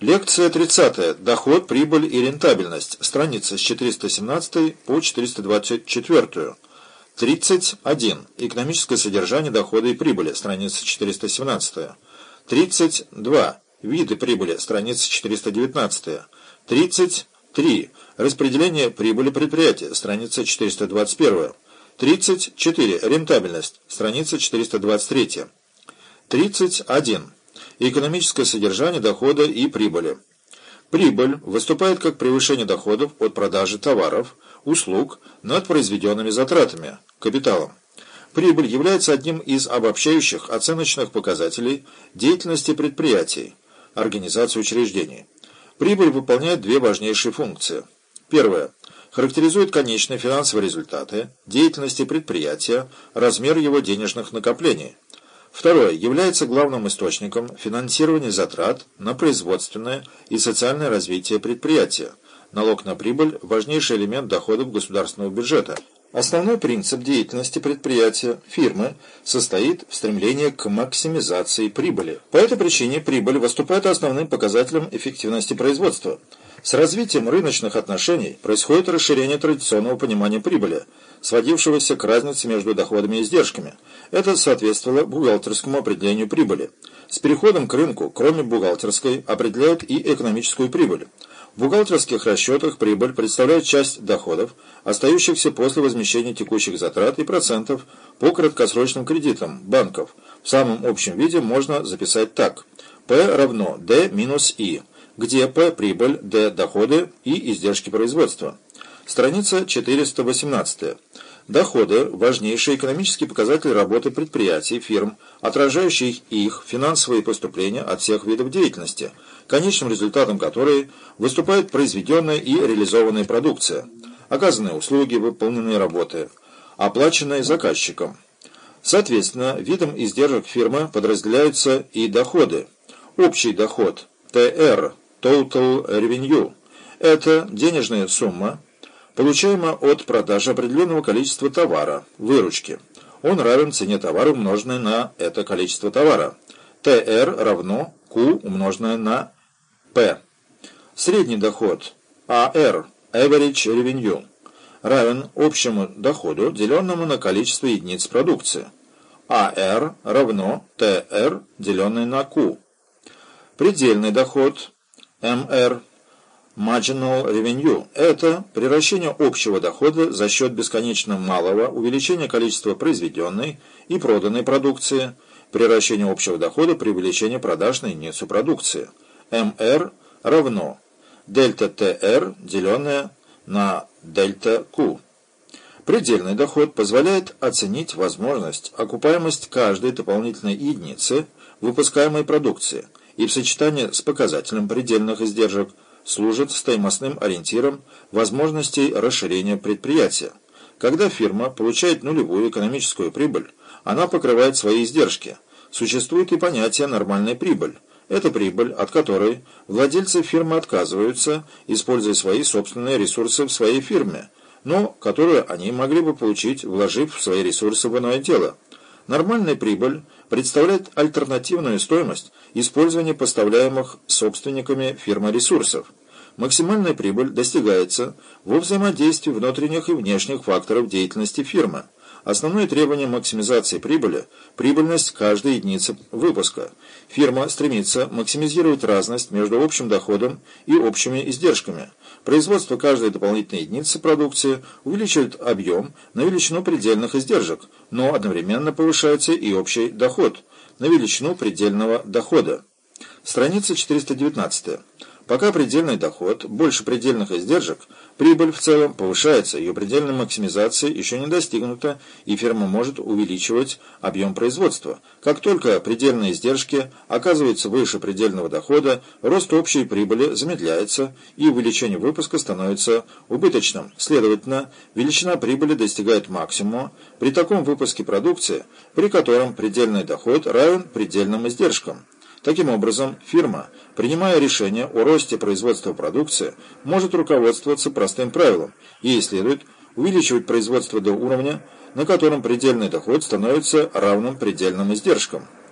Лекция 30. Доход, прибыль и рентабельность. Страница с 417 по 424. 31. Экономическое содержание дохода и прибыли. Страница 417. 32. Виды прибыли. Страница 419. 33. Распределение прибыли предприятия. Страница 421. 34. Рентабельность. Страница 423. 31. Экономическое содержание дохода и прибыли. Прибыль выступает как превышение доходов от продажи товаров, услуг над произведенными затратами, капиталом. Прибыль является одним из обобщающих оценочных показателей деятельности предприятий, организации учреждений. Прибыль выполняет две важнейшие функции. Первое. Характеризует конечные финансовые результаты деятельности предприятия, размер его денежных накоплений. Второе. Является главным источником финансирования затрат на производственное и социальное развитие предприятия. Налог на прибыль – важнейший элемент доходов государственного бюджета. Основной принцип деятельности предприятия, фирмы, состоит в стремлении к максимизации прибыли. По этой причине прибыль выступает основным показателем эффективности производства. С развитием рыночных отношений происходит расширение традиционного понимания прибыли, сводившегося к разнице между доходами и издержками. Это соответствовало бухгалтерскому определению прибыли. С переходом к рынку, кроме бухгалтерской, определяют и экономическую прибыль. В бухгалтерских расчетах прибыль представляет часть доходов, остающихся после возмещения текущих затрат и процентов по краткосрочным кредитам банков. В самом общем виде можно записать так. P равно D минус I, где P – прибыль, D – доходы и издержки производства. Страница 418. Доходы – важнейший экономический показатель работы предприятий, фирм, отражающий их финансовые поступления от всех видов деятельности, конечным результатом которой выступает произведенная и реализованная продукция, оказанные услуги, выполненные работы, оплаченные заказчиком. Соответственно, видом издержек фирмы подразделяются и доходы. Общий доход – ТР – Total Revenue – это денежная сумма, получаемо от продажи определенного количества товара, выручки. Он равен цене товара, умноженной на это количество товара. ТР равно Q умноженное на P. Средний доход AR, Average Revenue, равен общему доходу, деленному на количество единиц продукции. AR равно TR, деленное на Q. Предельный доход MR Marginal Revenue – это превращение общего дохода за счет бесконечно малого увеличения количества произведенной и проданной продукции, превращение общего дохода при увеличении продаж на единицу продукции. МР равно дельта ТР, деленное на дельта Q. Предельный доход позволяет оценить возможность окупаемость каждой дополнительной единицы выпускаемой продукции и в сочетании с показателем предельных издержек – служит стоимостным ориентиром возможностей расширения предприятия. Когда фирма получает нулевую экономическую прибыль, она покрывает свои издержки. Существует и понятие «нормальная прибыль». Это прибыль, от которой владельцы фирмы отказываются, используя свои собственные ресурсы в своей фирме, но которую они могли бы получить, вложив свои ресурсы в иное дело. Нормальная прибыль представляет альтернативную стоимость использования поставляемых собственниками фирмы ресурсов. Максимальная прибыль достигается во взаимодействии внутренних и внешних факторов деятельности фирмы. Основное требование максимизации прибыли – прибыльность каждой единицы выпуска. Фирма стремится максимизировать разность между общим доходом и общими издержками. Производство каждой дополнительной единицы продукции увеличивает объем на величину предельных издержек, но одновременно повышается и общий доход на величину предельного дохода. Страница 419. Пока предельный доход больше предельных издержек, прибыль в целом повышается, ее предельная максимизация еще не достигнута, и фирма может увеличивать объем производства. Как только предельные издержки оказываются выше предельного дохода, рост общей прибыли замедляется, и увеличение выпуска становится убыточным. Следовательно, величина прибыли достигает максимума при таком выпуске продукции, при котором предельный доход равен предельным издержкам. Таким образом, фирма, принимая решение о росте производства продукции, может руководствоваться простым правилом. Ей следует увеличивать производство до уровня, на котором предельный доход становится равным предельным издержкам.